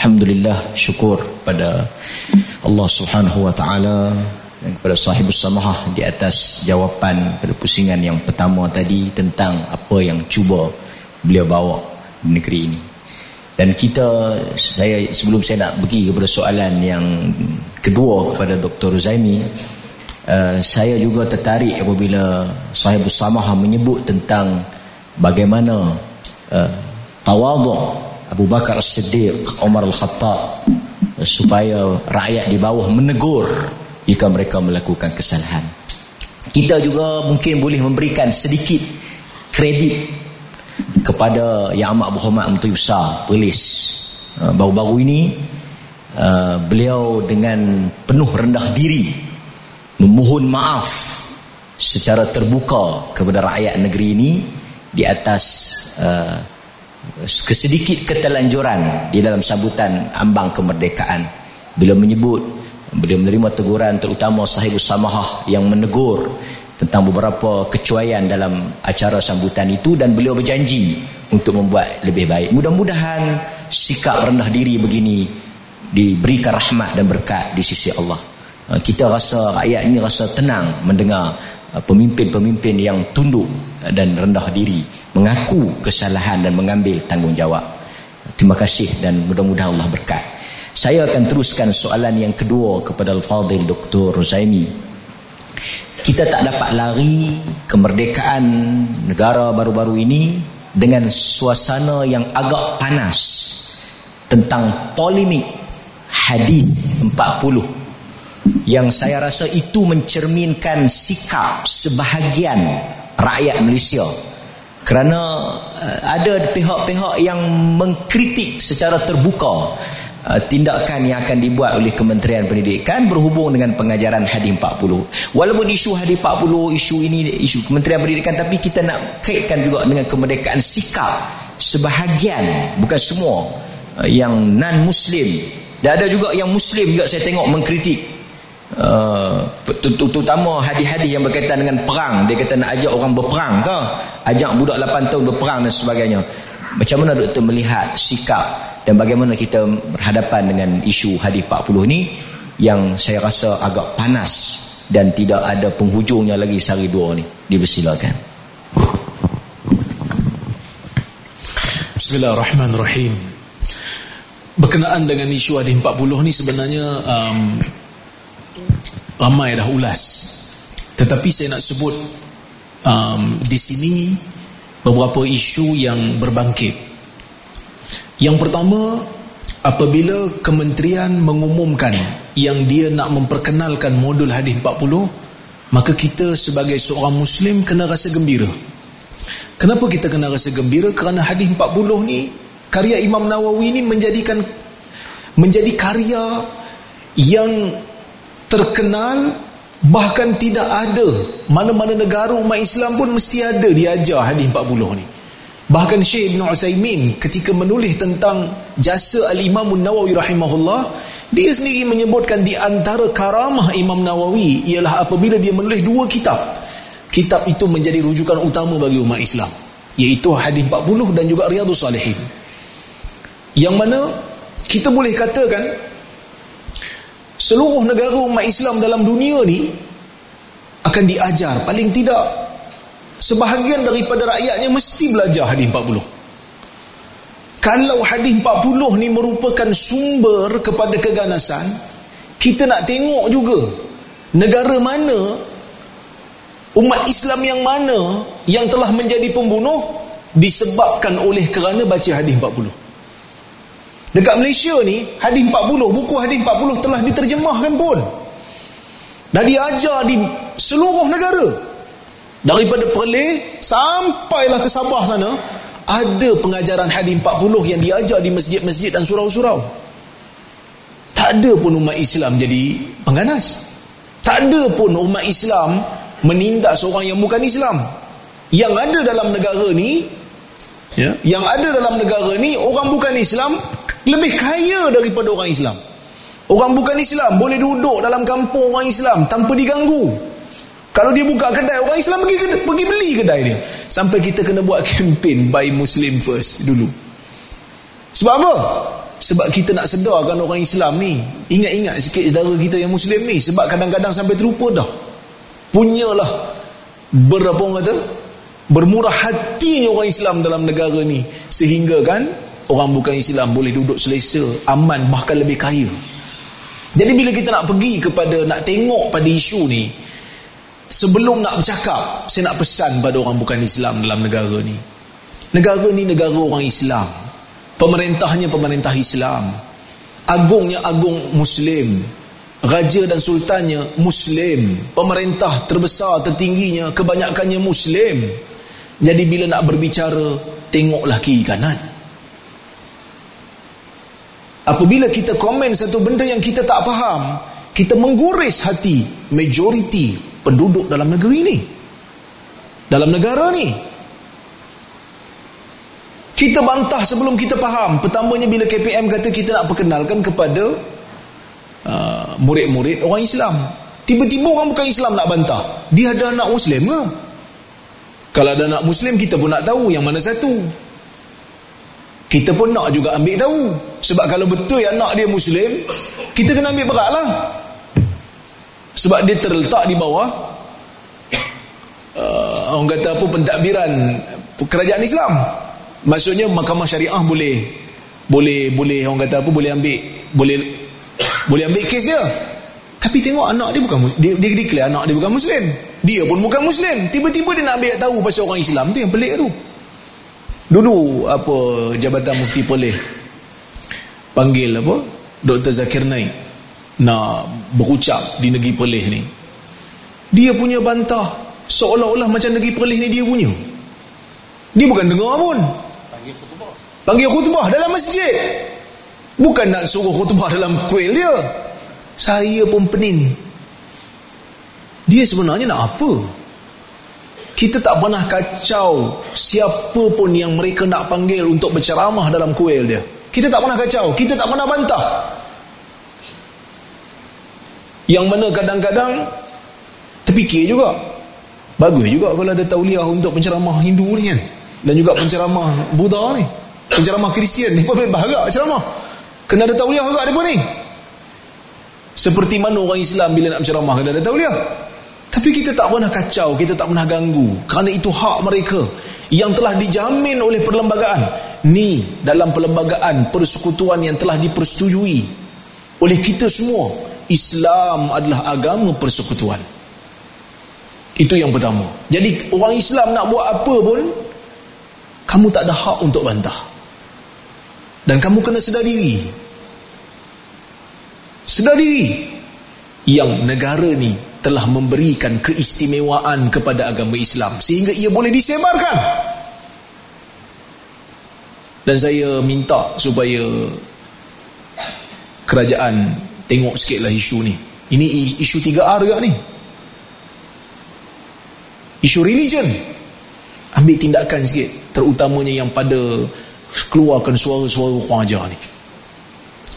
Alhamdulillah syukur pada Allah Subhanahu wa taala dan kepada sahibus samahah di atas jawapan pada pusingan yang pertama tadi tentang apa yang cuba beliau bawa di negeri ini. Dan kita saya sebelum saya nak pergi kepada soalan yang kedua kepada Dr. Zaimi uh, saya juga tertarik apabila sahibus samahah menyebut tentang bagaimana uh, tawaduk Abu Bakar As-Siddiq, Umar Al-Khattab supaya rakyat di bawah menegur jika mereka melakukan kesalahan. Kita juga mungkin boleh memberikan sedikit kredit kepada Yang Amat Berhormat Menteri Besar Polis uh, baru-baru ini uh, beliau dengan penuh rendah diri memohon maaf secara terbuka kepada rakyat negeri ini di atas uh, kesedikit ketelanjuran di dalam sambutan ambang kemerdekaan. Bila menyebut beliau menerima teguran terutama sahib samahah yang menegur tentang beberapa kecuaian dalam acara sambutan itu dan beliau berjanji untuk membuat lebih baik. Mudah-mudahan sikap rendah diri begini diberikan rahmat dan berkat di sisi Allah. Kita rasa rakyat ini rasa tenang mendengar pemimpin-pemimpin yang tunduk dan rendah diri mengaku kesalahan dan mengambil tanggungjawab. Terima kasih dan mudah-mudahan Allah berkat. Saya akan teruskan soalan yang kedua kepada Al-Fadhil Dr. Ruzaimi. Kita tak dapat lari kemerdekaan negara baru-baru ini dengan suasana yang agak panas tentang polemik hadis 40 yang saya rasa itu mencerminkan sikap sebahagian rakyat Malaysia kerana uh, ada pihak-pihak yang mengkritik secara terbuka uh, tindakan yang akan dibuat oleh Kementerian Pendidikan berhubung dengan pengajaran hadis 40 walaupun isu hadis 40 isu ini isu Kementerian Pendidikan tapi kita nak kaitkan juga dengan kemerdekaan sikap sebahagian bukan semua uh, yang non muslim dan ada juga yang muslim juga saya tengok mengkritik Uh, terutama hadis-hadis yang berkaitan dengan perang. Dia kata nak ajak orang berperang ke? Ajak budak 8 tahun berperang dan sebagainya. Macam mana doktor melihat sikap dan bagaimana kita berhadapan dengan isu hadis 40 ni yang saya rasa agak panas dan tidak ada penghujungnya lagi sehari dua ni? Dipersilakan. Bismillahirrahmanirrahim. Berkenaan dengan isu hadis 40 ni sebenarnya um, ramai dah ulas. Tetapi saya nak sebut um, di sini beberapa isu yang berbangkit. Yang pertama apabila kementerian mengumumkan yang dia nak memperkenalkan modul hadis 40 maka kita sebagai seorang muslim kena rasa gembira. Kenapa kita kena rasa gembira? Kerana hadis 40 ni karya Imam Nawawi ni menjadikan menjadi karya yang terkenal bahkan tidak ada. Mana-mana negara umat Islam pun mesti ada diajar hadis 40 ni. Bahkan Syekh Ibn Usaimin ketika menulis tentang jasa Al-Imam Nawawi rahimahullah dia sendiri menyebutkan di antara karamah Imam Nawawi ialah apabila dia menulis dua kitab. Kitab itu menjadi rujukan utama bagi umat Islam iaitu hadis 40 dan juga Riyadhus Salihin. Yang mana kita boleh katakan seluruh negara umat Islam dalam dunia ni akan diajar. Paling tidak sebahagian daripada rakyatnya mesti belajar hadis 40 kalau hadis 40 ni merupakan sumber kepada keganasan kita nak tengok juga negara mana umat Islam yang mana yang telah menjadi pembunuh disebabkan oleh kerana baca hadis 40 Dekat Malaysia ni hadis 40 buku hadis 40 telah diterjemahkan pun. Dan diajar di seluruh negara. Daripada Perlis sampailah ke Sabah sana ada pengajaran hadis 40 yang diajar di masjid-masjid dan surau-surau. Tak ada pun umat Islam jadi pengganas. Tak ada pun umat Islam menindas orang yang bukan Islam. Yang ada dalam negara ni ya, yang ada dalam negara ni orang bukan Islam lebih kaya daripada orang Islam. Orang bukan Islam boleh duduk dalam kampung orang Islam tanpa diganggu. Kalau dia buka kedai orang Islam pergi pergi beli kedai dia. Sampai kita kena buat kempen buy Muslim first dulu. Sebab apa? sebab kita nak sedarkan orang Islam ni ingat-ingat sikit saudara kita yang Muslim ni sebab kadang-kadang sampai terlupa dah punyalah berapa orang kata bermurah hatinya orang Islam dalam negara ni sehingga kan orang bukan Islam boleh duduk selesa aman bahkan lebih kaya. Jadi bila kita nak pergi kepada nak tengok pada isu ni sebelum nak bercakap saya nak pesan pada orang bukan Islam dalam negara ni. Negara ni negara orang Islam. Pemerintahnya pemerintah Islam. Agungnya agung Muslim. Raja dan sultannya Muslim. Pemerintah terbesar tertingginya kebanyakannya Muslim. Jadi bila nak berbicara Tengoklah kiri kanan Apabila kita komen satu benda yang kita tak faham Kita mengguris hati Majoriti penduduk dalam negeri ini Dalam negara ni. Kita bantah sebelum kita faham. Pertamanya bila KPM kata kita nak perkenalkan kepada uh, Murid-murid orang Islam. Tiba-tiba orang bukan Islam nak bantah. Dia ada anak Muslim ke? Kalau ada anak Muslim kita pun nak tahu yang mana satu. Kita pun nak juga ambil tahu. Sebab kalau betul anak dia Muslim, kita kena ambil berat lah. Sebab dia terletak di bawah uh, orang kata apa pentadbiran kerajaan Islam. Maksudnya mahkamah syariah boleh boleh boleh orang kata apa boleh ambil boleh boleh ambil kes dia. Tapi tengok anak dia bukan dia dia declare anak dia bukan muslim. Dia pun bukan muslim. Tiba-tiba dia nak ambil tahu pasal orang Islam tu yang pelik tu. Dulu apa Jabatan Mufti Perlis panggil apa Dr. Zakir Naik nak berucap di negeri Perlis ni. Dia punya bantah seolah-olah macam negeri Perlis ni dia punya. Dia bukan dengar pun. Panggil khutbah. Panggil khutbah dalam masjid. Bukan nak suruh khutbah dalam kuil dia saya pun pening dia sebenarnya nak apa kita tak pernah kacau siapa pun yang mereka nak panggil untuk berceramah dalam kuil dia. Kita tak pernah kacau. Kita tak pernah bantah. Yang mana kadang-kadang terfikir juga. Bagus juga kalau ada tauliah untuk penceramah Hindu ni kan. Dan juga penceramah Buddha ni. Penceramah Kristian ni pun bahagia ceramah. Kena ada tauliah juga dia pun ni. Seperti mana orang Islam bila nak berceramah kena ada tauliah. Tapi kita tak pernah kacau, kita tak pernah ganggu. Kerana itu hak mereka yang telah dijamin oleh perlembagaan. Ni dalam perlembagaan persekutuan yang telah dipersetujui oleh kita semua. Islam adalah agama persekutuan. Itu yang pertama. Jadi orang Islam nak buat apa pun kamu tak ada hak untuk bantah. Dan kamu kena sedar diri sedar diri yang negara ni telah memberikan keistimewaan kepada agama Islam sehingga ia boleh disebarkan. Dan saya minta supaya kerajaan tengok sikitlah isu ni. Ini isu 3R juga ni. Isu religion. Ambil tindakan sikit. Terutamanya yang pada keluarkan suara-suara khawajar ni.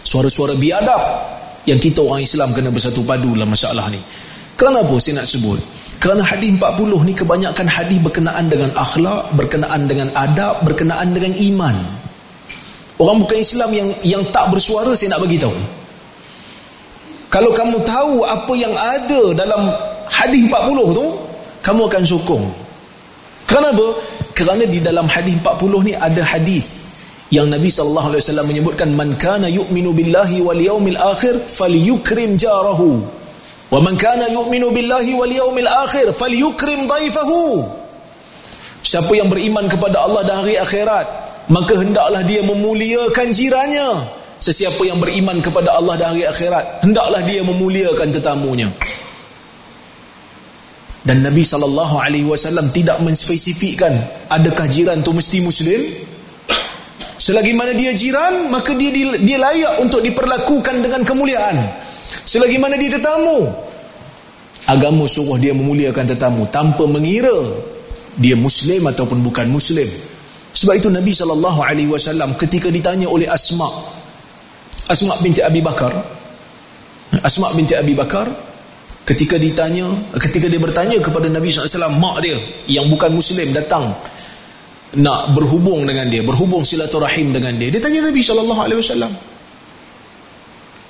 Suara-suara biadab yang kita orang Islam kena bersatu padu dalam masalah ni. Kenapa saya nak sebut? Kerana hadis 40 ni kebanyakan hadis berkenaan dengan akhlak, berkenaan dengan adab, berkenaan dengan iman. Orang bukan Islam yang yang tak bersuara saya nak bagi tahu. Kalau kamu tahu apa yang ada dalam hadis 40 tu, kamu akan sokong. Kenapa? Kerana di dalam hadis 40 ni ada hadis yang Nabi sallallahu alaihi wasallam menyebutkan man kana yu'minu billahi wal yaumil akhir falyukrim jarahu kana yu'minu billahi wal yaumil akhir falyukrim dhaifahu siapa yang beriman kepada Allah dan hari akhirat maka hendaklah dia memuliakan jirannya sesiapa yang beriman kepada Allah dan hari akhirat hendaklah dia memuliakan tetamunya. Dan Nabi sallallahu alaihi wasallam tidak menspesifikkan adakah jiran tu mesti muslim. Selagi mana dia jiran, maka dia dia layak untuk diperlakukan dengan kemuliaan. Selagi mana dia tetamu, agama suruh dia memuliakan tetamu tanpa mengira dia muslim ataupun bukan muslim. Sebab itu Nabi sallallahu alaihi wasallam ketika ditanya oleh Asma Asma binti Abi Bakar Asma binti Abi Bakar ketika ditanya ketika dia bertanya kepada Nabi sallallahu alaihi wasallam mak dia yang bukan muslim datang nak berhubung dengan dia, berhubung silaturahim dengan dia. Dia tanya Nabi sallallahu alaihi wasallam,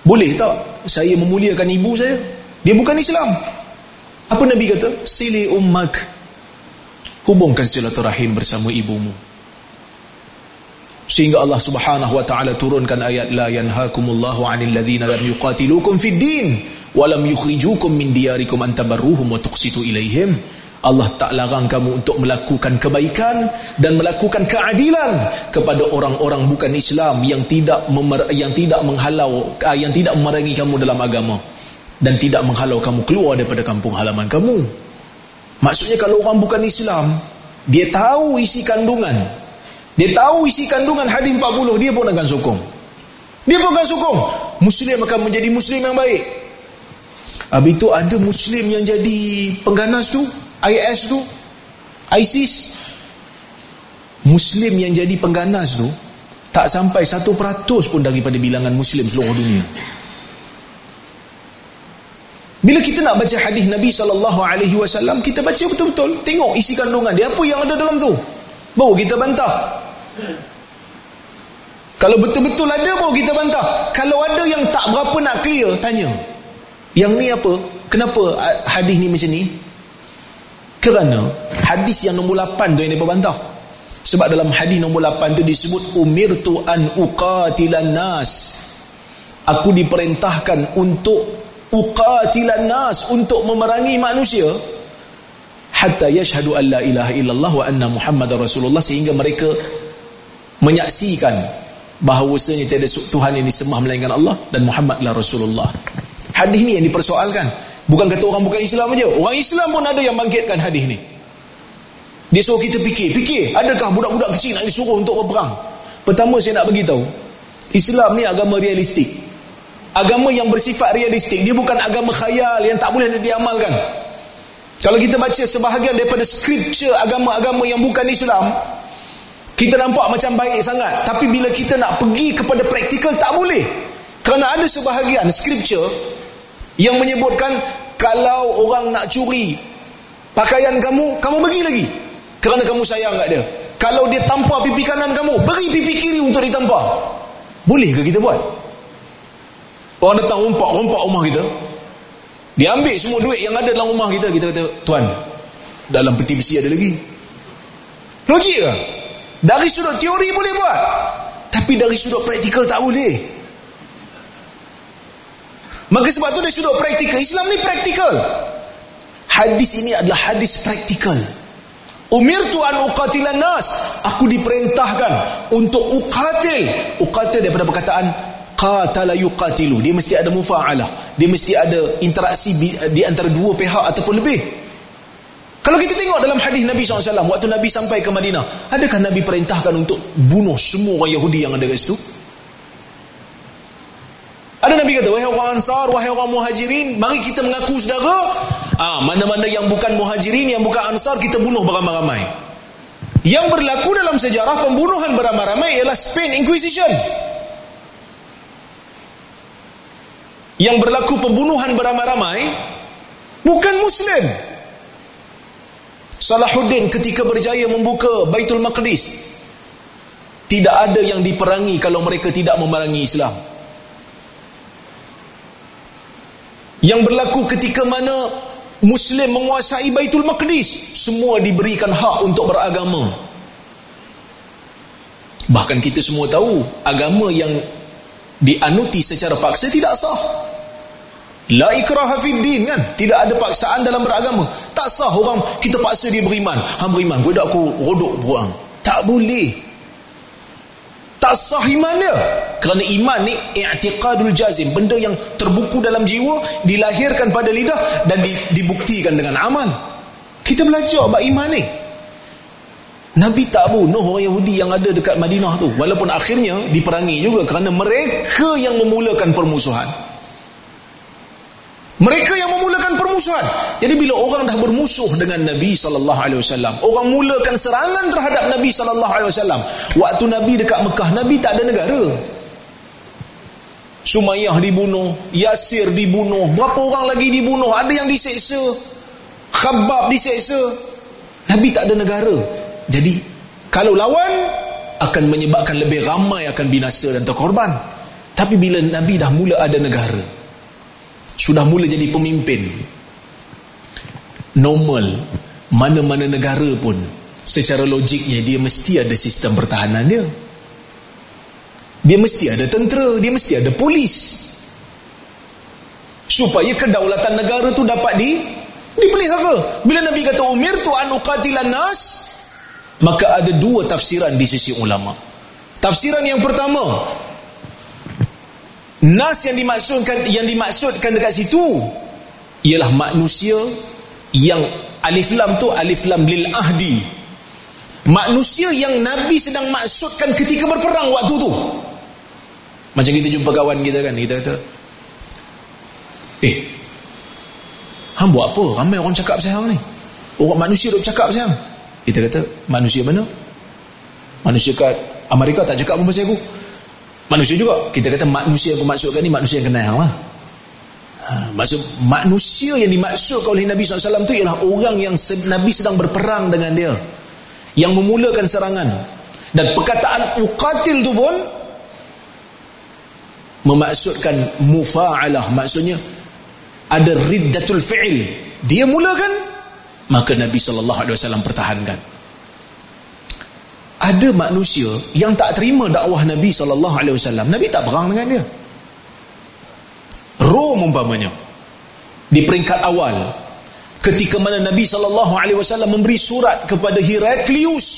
Boleh tak saya memuliakan ibu saya? Dia bukan Islam. Apa Nabi kata? Sili ummak. Hubungkan silaturahim bersama ibumu. Sehingga Allah Subhanahu wa taala turunkan ayat la yanhaakumullahu 'anil ladzina lam yuqatilukum fid din wa lam yukhrijukum min diyarikum an tabarruhum wa tuqsitu ilaihim. Allah tak larang kamu untuk melakukan kebaikan dan melakukan keadilan kepada orang-orang bukan Islam yang tidak memer- yang tidak menghalau uh, yang tidak memerangi kamu dalam agama dan tidak menghalau kamu keluar daripada kampung halaman kamu. Maksudnya kalau orang bukan Islam, dia tahu isi kandungan. Dia tahu isi kandungan hadis 40, dia pun akan sokong. Dia pun akan sokong. Muslim akan menjadi Muslim yang baik. Habis itu ada Muslim yang jadi pengganas tu, IS tu ISIS Muslim yang jadi pengganas tu tak sampai satu peratus pun daripada bilangan Muslim seluruh dunia bila kita nak baca hadis Nabi SAW kita baca betul-betul. Tengok isi kandungan dia apa yang ada dalam tu. Baru kita bantah. Kalau betul-betul ada baru kita bantah. Kalau ada yang tak berapa nak clear tanya. Yang ni apa? Kenapa hadis ni macam ni? Kerana hadis yang nombor 8 tu yang dia berbantah. Sebab dalam hadis nombor 8 tu disebut umirtu an uqatilan nas. Aku diperintahkan untuk uqatilan nas untuk memerangi manusia hatta yashhadu an la ilaha illallah wa anna muhammadar rasulullah sehingga mereka menyaksikan bahawasanya tiada Tuhan yang disembah melainkan Allah dan Muhammadlah Rasulullah. Hadis ni yang dipersoalkan. Bukan kata orang bukan Islam aja. Orang Islam pun ada yang bangkitkan hadis ni. Dia suruh kita fikir. Fikir, adakah budak-budak kecil nak disuruh untuk berperang? Pertama saya nak beritahu. Islam ni agama realistik. Agama yang bersifat realistik. Dia bukan agama khayal yang tak boleh diamalkan. Kalau kita baca sebahagian daripada scripture agama-agama yang bukan Islam, kita nampak macam baik sangat. Tapi bila kita nak pergi kepada praktikal, tak boleh. Kerana ada sebahagian scripture yang menyebutkan kalau orang nak curi pakaian kamu, kamu bagi lagi. Kerana kamu sayang kat dia. Kalau dia tampar pipi kanan kamu, beri pipi kiri untuk ditampar. Boleh ke kita buat? Orang datang rompak-rompak rumah kita. Dia ambil semua duit yang ada dalam rumah kita. Kita kata, Tuan, dalam peti besi ada lagi. Logik ke? Dari sudut teori boleh buat. Tapi dari sudut praktikal tak boleh. Maka sebab tu dari sudut praktikal Islam ni praktikal Hadis ini adalah hadis praktikal Umirtu an uqatilan nas Aku diperintahkan Untuk uqatil Uqatil daripada perkataan Qatala yuqatilu Dia mesti ada mufa'alah Dia mesti ada interaksi di antara dua pihak ataupun lebih Kalau kita tengok dalam hadis Nabi SAW Waktu Nabi sampai ke Madinah Adakah Nabi perintahkan untuk bunuh semua orang Yahudi yang ada kat situ? Ada Nabi kata, wahai orang ansar, wahai orang muhajirin, mari kita mengaku saudara. Ah, mana-mana yang bukan muhajirin, yang bukan ansar, kita bunuh beramai-ramai. Yang berlaku dalam sejarah pembunuhan beramai-ramai ialah Spain Inquisition. Yang berlaku pembunuhan beramai-ramai bukan Muslim. Salahuddin ketika berjaya membuka Baitul Maqdis tidak ada yang diperangi kalau mereka tidak memerangi Islam. yang berlaku ketika mana Muslim menguasai Baitul Maqdis semua diberikan hak untuk beragama bahkan kita semua tahu agama yang dianuti secara paksa tidak sah la ikraha fid din kan? Tidak ada paksaan dalam beragama. Tak sah orang kita paksa dia beriman. Hang beriman gua dak aku rodok buang tak boleh. Tak sah iman dia. Kerana iman ni i'tiqadul jazim. Benda yang terbuku dalam jiwa dilahirkan pada lidah dan dibuktikan dengan amal. Kita belajar bab iman ni. Nabi tak bunuh orang Yahudi yang ada dekat Madinah tu. Walaupun akhirnya diperangi juga kerana mereka yang memulakan permusuhan mereka yang memulakan permusuhan. Jadi bila orang dah bermusuh dengan Nabi sallallahu alaihi wasallam, orang mulakan serangan terhadap Nabi sallallahu alaihi wasallam. Waktu Nabi dekat Mekah, Nabi tak ada negara. Sumayyah dibunuh, Yasir dibunuh, berapa orang lagi dibunuh? Ada yang diseksa. Khabbab diseksa. Nabi tak ada negara. Jadi kalau lawan akan menyebabkan lebih ramai akan binasa dan terkorban. Tapi bila Nabi dah mula ada negara, sudah mula jadi pemimpin, normal, mana-mana negara pun, secara logiknya dia mesti ada sistem pertahanan dia. Dia mesti ada tentera, dia mesti ada polis. Supaya kedaulatan negara tu dapat di dipelihara. Bila Nabi kata umir tu an uqatilan nas, maka ada dua tafsiran di sisi ulama. Tafsiran yang pertama, nas yang dimaksudkan yang dimaksudkan dekat situ ialah manusia yang alif lam tu alif lam lil ahdi. Manusia yang Nabi sedang maksudkan ketika berperang waktu tu. Macam kita jumpa kawan kita kan, kita kata, "Eh, hang buat apa? Ramai orang cakap pasal hang ni. Orang manusia duk cakap pasal hang." Kita kata, "Manusia mana?" Manusia kat Amerika tak cakap pun pasal aku manusia juga. Kita kata manusia yang aku maksudkan ni manusia yang kenal. Lah ha, maksud manusia yang dimaksudkan oleh Nabi SAW tu ialah orang yang Nabi sedang berperang dengan dia. Yang memulakan serangan. Dan perkataan uqatil tu pun memaksudkan mufa'alah. Maksudnya ada riddatul fi'il. Dia mulakan maka Nabi SAW pertahankan ada manusia yang tak terima dakwah Nabi sallallahu alaihi wasallam. Nabi tak perang dengan dia. Rom umpamanya di peringkat awal ketika mana Nabi sallallahu alaihi wasallam memberi surat kepada Heraklius.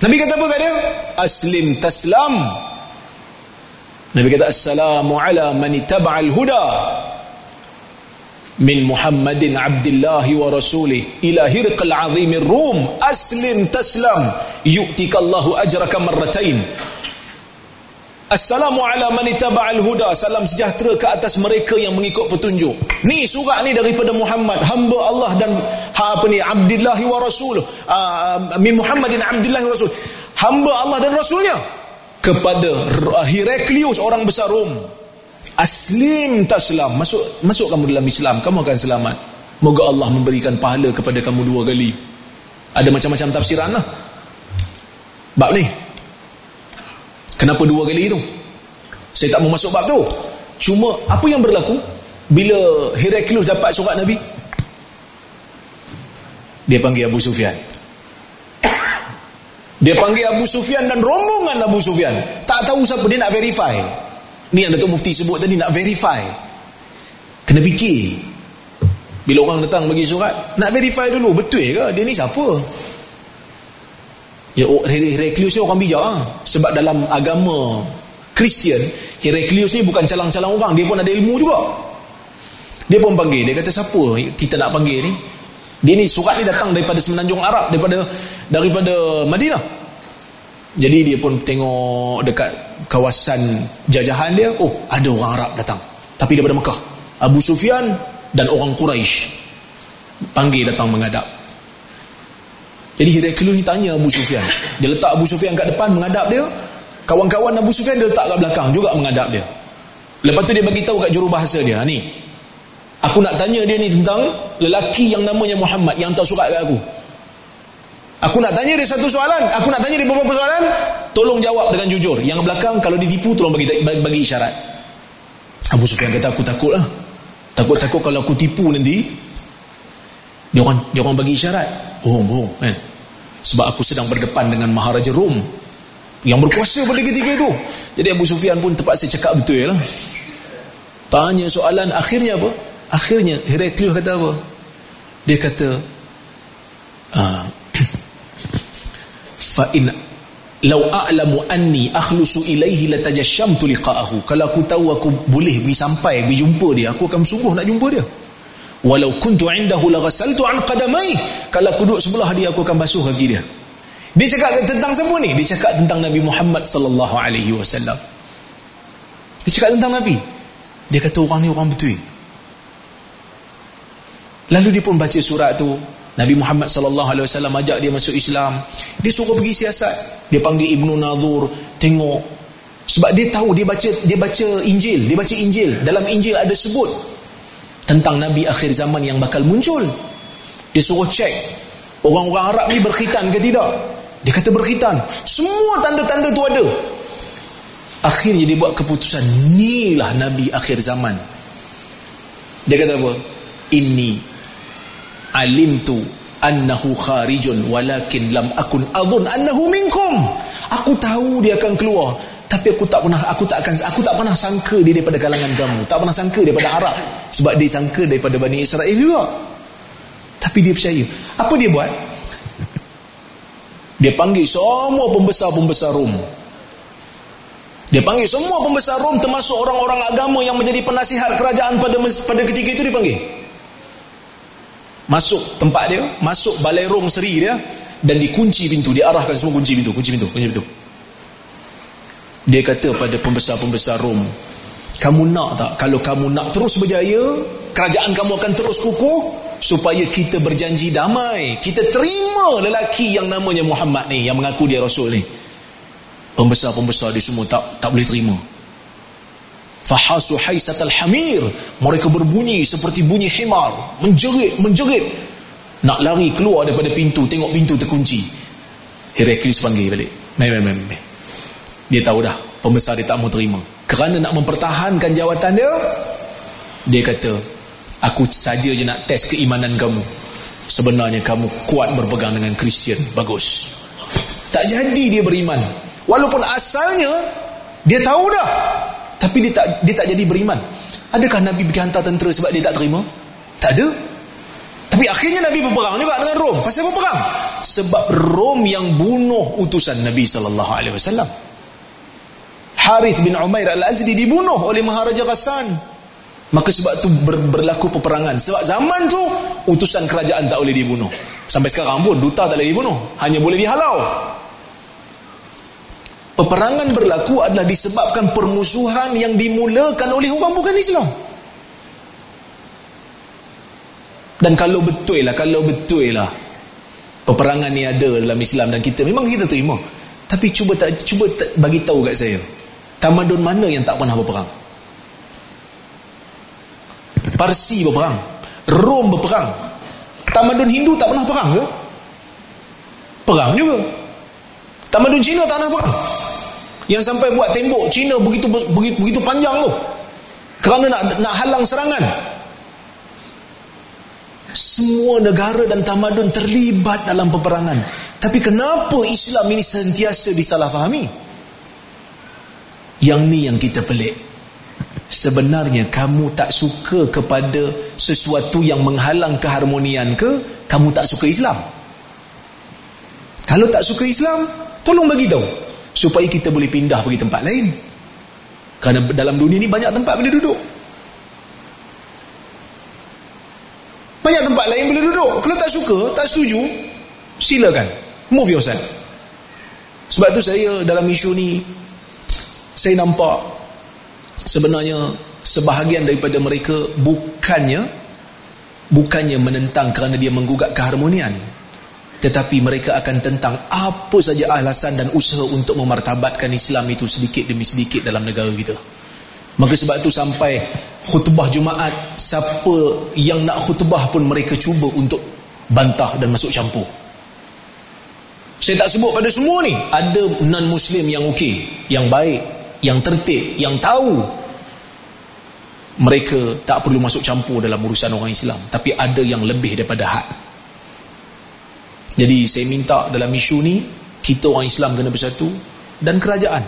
Nabi kata apa kat dia? Aslim taslam. Nabi kata assalamu ala man huda min Muhammadin abdillahi wa rasulih ila hirqal azimir rum aslim taslam yu'tikallahu ajraka marratain. Assalamu ala man ittaba'al huda salam sejahtera ke atas mereka yang mengikut petunjuk. Ni surat ni daripada Muhammad hamba Allah dan ha, apa ni abdillahi wa rasul uh, min Muhammadin abdillahi wa rasul hamba Allah dan rasulnya kepada Heraklius orang besar Rom Aslim taslam Masuk masuk kamu dalam Islam Kamu akan selamat. Moga Allah memberikan pahala kepada kamu dua kali. Ada macam-macam tafsiran lah. Bab ni. Kenapa dua kali itu Saya tak mau masuk bab tu. Cuma apa yang berlaku Bila Heraklius dapat surat Nabi? Dia panggil Abu Sufyan. Dia panggil Abu Sufyan dan rombongan Abu Sufyan. Tak tahu siapa dia nak verify Ni yang Datuk Mufti sebut tadi nak verify. Kena fikir. Bila orang datang bagi surat, nak verify dulu. Betul ke? Dia ni siapa? Ya, oh, Heraklius ni orang bijak. Ha? Sebab dalam agama Kristian, Heraklius ni bukan calang-calang orang. Dia pun ada ilmu juga. Dia pun panggil. Dia kata, siapa kita nak panggil ni? Dia ni surat ni datang daripada semenanjung Arab. Daripada daripada Madinah. Jadi dia pun tengok dekat kawasan jajahan dia, oh ada orang Arab datang. Tapi daripada Mekah. Abu Sufyan dan orang Quraisy panggil datang menghadap. Jadi Heraklius ni tanya Abu Sufyan. Dia letak Abu Sufyan kat depan menghadap dia. Kawan-kawan Abu Sufyan dia letak kat belakang juga menghadap dia. Lepas tu dia bagi tahu kat jurubahasa dia, ni. Aku nak tanya dia ni tentang lelaki yang namanya Muhammad yang hantar surat kat aku. Aku nak tanya dia satu soalan, aku nak tanya dia beberapa soalan, tolong jawab dengan jujur. Yang belakang kalau ditipu tolong bagi bagi isyarat. Abu Sufyan kata aku takut lah. Takut-takut kalau aku tipu nanti dia orang dia orang bagi isyarat. Bohong, bohong kan. Sebab aku sedang berdepan dengan Maharaja Rom yang berkuasa pada ketika itu. Jadi Abu Sufyan pun terpaksa cakap betul ya lah. Tanya soalan akhirnya apa? Akhirnya Heraklius kata apa? Dia kata ah, fa in law a'lamu anni akhlusu ilaihi latajashamtu liqa'ahu. Kalau aku tahu aku boleh pergi sampai pergi jumpa dia aku akan sungguh nak jumpa dia. Walau kuntu indahu laghasaltu an qadamai kalau aku duduk sebelah dia aku akan basuh kaki dia. Dia cakap tentang siapa ni? Dia cakap tentang Nabi Muhammad sallallahu alaihi wasallam. Dia cakap tentang Nabi. Dia kata orang ni orang betul. Lalu dia pun baca surat tu Nabi Muhammad sallallahu alaihi wasallam ajak dia masuk Islam. Dia suruh pergi siasat. Dia panggil Ibnu Nadhur, tengok. Sebab dia tahu dia baca dia baca Injil, dia baca Injil. Dalam Injil ada sebut tentang nabi akhir zaman yang bakal muncul. Dia suruh cek orang-orang Arab ni berkhitan ke tidak. Dia kata berkhitan. Semua tanda-tanda tu ada. akhirnya dia buat keputusan inilah nabi akhir zaman dia kata apa inni alimtu annahu kharijun walakin lam akun adhun annahu minkum. Aku tahu dia akan keluar tapi aku tak pernah aku tak akan aku tak pernah sangka dia daripada kalangan kamu. Tak pernah sangka daripada Arab sebab dia sangka daripada Bani Israel juga. Tapi dia percaya. Apa dia buat? Dia panggil semua pembesar-pembesar Rom. Dia panggil semua pembesar Rom termasuk orang-orang agama yang menjadi penasihat kerajaan pada pada ketika itu dipanggil masuk tempat dia masuk balai Rom seri dia dan dikunci pintu diarahkan semua kunci pintu kunci pintu kunci pintu dia kata pada pembesar-pembesar Rom, kamu nak tak kalau kamu nak terus berjaya, kerajaan kamu akan terus kukuh supaya kita berjanji damai. Kita terima lelaki yang namanya Muhammad ni yang mengaku dia rasul ni. Pembesar-pembesar dia semua tak tak boleh terima. Fahasu haisatal hamir. Mereka berbunyi seperti bunyi himar, menjerit, menjerit. Nak lari keluar daripada pintu, tengok pintu terkunci. Heraklius panggil balik. Mai mai. mai. Dia tahu dah pembesar dia tak mau terima. Kerana nak mempertahankan jawatan dia, dia kata, aku saja je nak test keimanan kamu. Sebenarnya kamu kuat berpegang dengan Kristian. Bagus. Tak jadi dia beriman. Walaupun asalnya, dia tahu dah. Tapi dia tak dia tak jadi beriman. Adakah Nabi pergi hantar tentera sebab dia tak terima? Tak ada. Tapi akhirnya Nabi berperang juga dengan Rom. Pasal berperang? Sebab Rom yang bunuh utusan Nabi sallallahu alaihi wasallam. Harith bin Umair Al-Azdi dibunuh oleh Maharaja Ghassan. Maka sebab tu ber, berlaku peperangan. Sebab zaman tu utusan kerajaan tak boleh dibunuh. Sampai sekarang pun duta tak boleh dibunuh. Hanya boleh dihalau. Peperangan berlaku adalah disebabkan permusuhan yang dimulakan oleh orang bukan Islam. Dan kalau betul lah, kalau betul lah peperangan ni ada dalam Islam dan kita memang kita terima. Tapi cuba tak cuba tak bagi tahu kat saya. Tamadun mana yang tak pernah berperang? Parsi berperang. Rom berperang. Tamadun Hindu tak pernah perang ke? Perang juga. Tamadun Cina tak pernah perang. Yang sampai buat tembok Cina begitu begitu, begitu panjang tu. Kerana nak nak halang serangan. Semua negara dan tamadun terlibat dalam peperangan. Tapi kenapa Islam ini sentiasa disalahfahami? Yang ni yang kita pelik. Sebenarnya kamu tak suka kepada sesuatu yang menghalang keharmonian ke, kamu tak suka Islam. Kalau tak suka Islam, tolong bagi tahu supaya kita boleh pindah pergi tempat lain. Kerana dalam dunia ni banyak tempat boleh duduk. Banyak tempat lain boleh duduk. Kalau tak suka, tak setuju, silakan. Move yourself. Sebab tu saya dalam isu ni saya nampak sebenarnya sebahagian daripada mereka bukannya bukannya menentang kerana dia menggugat keharmonian tetapi mereka akan tentang apa saja alasan dan usaha untuk memartabatkan Islam itu sedikit demi sedikit dalam negara kita. Maka sebab itu sampai khutbah Jumaat siapa yang nak khutbah pun mereka cuba untuk bantah dan masuk campur. Saya tak sebut pada semua ni. Ada non muslim yang okey yang baik yang tertib, yang tahu mereka tak perlu masuk campur dalam urusan orang Islam. Tapi ada yang lebih daripada had jadi saya minta dalam isu ni kita orang Islam kena bersatu dan kerajaan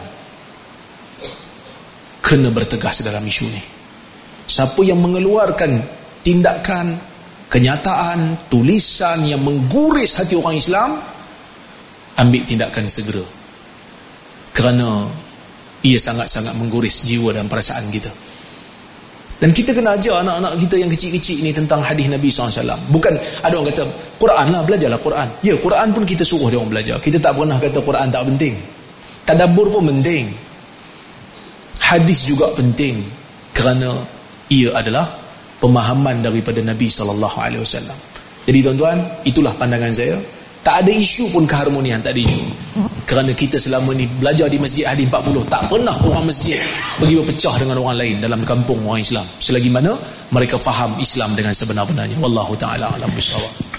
kena bertegas dalam isu ni. Siapa yang mengeluarkan tindakan kenyataan tulisan yang mengguris hati orang Islam ambil tindakan segera. Kerana ia sangat-sangat mengguris jiwa dan perasaan kita dan kita kena ajar anak-anak kita yang kecil-kecil ni tentang hadis Nabi SAW bukan ada orang kata Quran lah belajarlah Quran. Ya Quran pun kita suruh dia orang belajar. Kita tak pernah kata Quran tak penting. Tadabur pun penting. Hadis juga penting kerana ia adalah pemahaman daripada Nabi SAW jadi tuan-tuan itulah pandangan saya tak ada isu pun keharmonian, tak ada isu. Kerana kita selama ni belajar di Masjid Ahli 40, tak pernah orang masjid pergi berpecah dengan orang lain dalam kampung orang Islam. Selagi mana mereka faham Islam dengan sebenar-benarnya. Wallahu ta'ala alam bisawab.